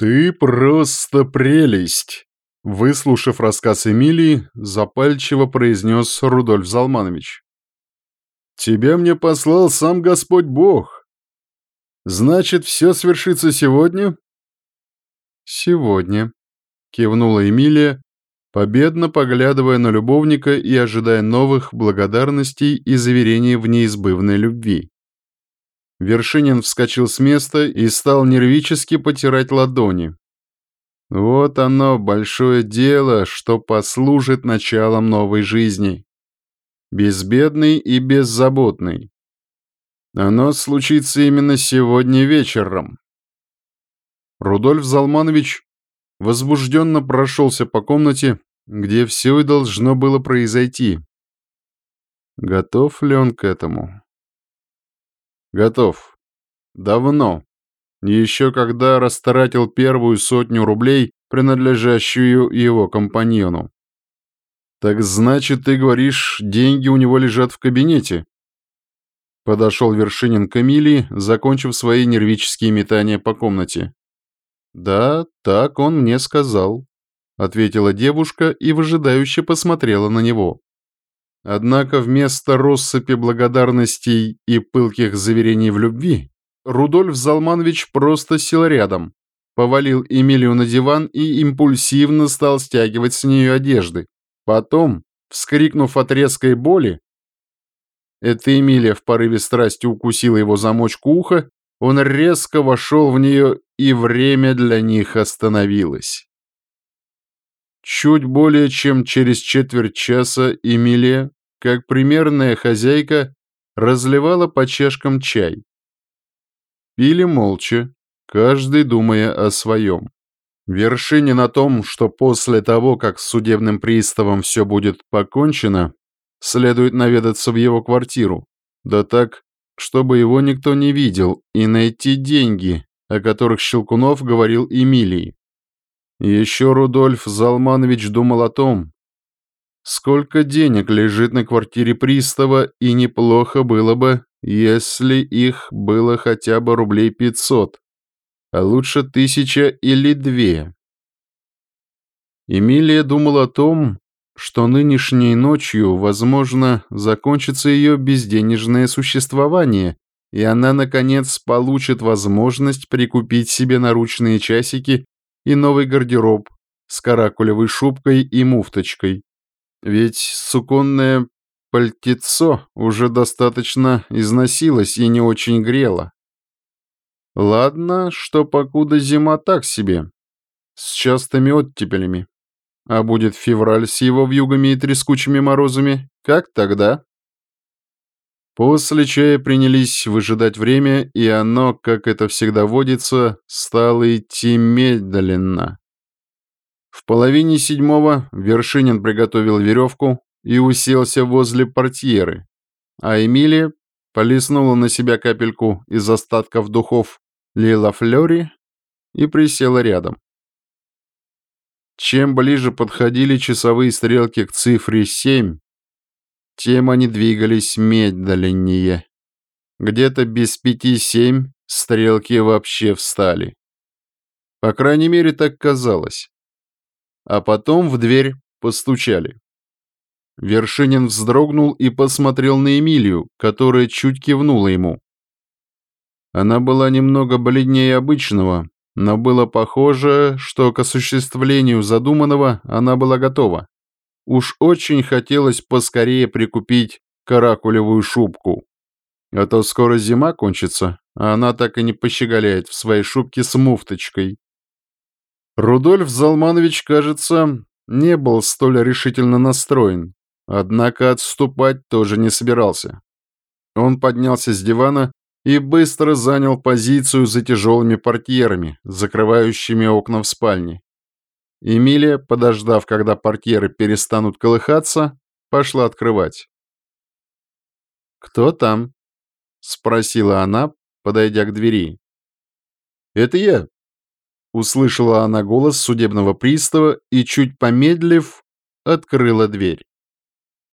«Ты просто прелесть!» Выслушав рассказ Эмилии, запальчиво произнес Рудольф Залманович. «Тебя мне послал сам Господь Бог. Значит, все свершится сегодня?» «Сегодня», — кивнула Эмилия, победно поглядывая на любовника и ожидая новых благодарностей и заверений в неизбывной любви. Вершинин вскочил с места и стал нервически потирать ладони. Вот оно, большое дело, что послужит началом новой жизни. Безбедный и беззаботный. Оно случится именно сегодня вечером. Рудольф Залманович возбужденно прошелся по комнате, где все и должно было произойти. Готов ли он к этому? Готов. Давно. Еще когда растратил первую сотню рублей, принадлежащую его компаньону. «Так значит, ты говоришь, деньги у него лежат в кабинете?» Подошел Вершинин к Эмилии, закончив свои нервические метания по комнате. «Да, так он мне сказал», — ответила девушка и выжидающе посмотрела на него. Однако вместо россыпи благодарностей и пылких заверений в любви, Рудольф Залманович просто сел рядом, повалил Эмилию на диван и импульсивно стал стягивать с нее одежды. Потом, вскрикнув от резкой боли, эта Эмилия в порыве страсти укусила его замочку уха, он резко вошел в нее, и время для них остановилось. Чуть более чем через четверть часа Эмилия, как примерная хозяйка, разливала по чашкам чай. Пили молча, каждый думая о своем. Вершине на том, что после того, как с судебным приставом все будет покончено, следует наведаться в его квартиру, да так, чтобы его никто не видел, и найти деньги, о которых Щелкунов говорил Эмилии. Еще Рудольф Залманович думал о том, сколько денег лежит на квартире пристава, и неплохо было бы, если их было хотя бы рублей пятьсот, а лучше тысяча или две. Эмилия думала о том, что нынешней ночью, возможно, закончится ее безденежное существование, и она, наконец, получит возможность прикупить себе наручные часики и новый гардероб с каракулевой шубкой и муфточкой. Ведь суконное пальтецо уже достаточно износилось и не очень грело. Ладно, что покуда зима так себе, с частыми оттепелями. А будет февраль с его вьюгами и трескучими морозами, как тогда? После чая принялись выжидать время, и оно, как это всегда водится, стало идти медленно. В половине седьмого Вершинин приготовил веревку и уселся возле портьеры, а Эмилия полиснула на себя капельку из остатков духов Лила Флёри и присела рядом. Чем ближе подходили часовые стрелки к цифре семь тем они двигались медленнее. Где-то без пяти семь стрелки вообще встали. По крайней мере, так казалось. А потом в дверь постучали. Вершинин вздрогнул и посмотрел на Эмилию, которая чуть кивнула ему. Она была немного бледнее обычного, но было похоже, что к осуществлению задуманного она была готова. Уж очень хотелось поскорее прикупить каракулевую шубку. А то скоро зима кончится, а она так и не пощеголяет в своей шубке с муфточкой. Рудольф Залманович, кажется, не был столь решительно настроен, однако отступать тоже не собирался. Он поднялся с дивана и быстро занял позицию за тяжелыми портьерами, закрывающими окна в спальне. Эмилия, подождав, когда портьеры перестанут колыхаться, пошла открывать. «Кто там?» — спросила она, подойдя к двери. «Это я», — услышала она голос судебного пристава и, чуть помедлив, открыла дверь.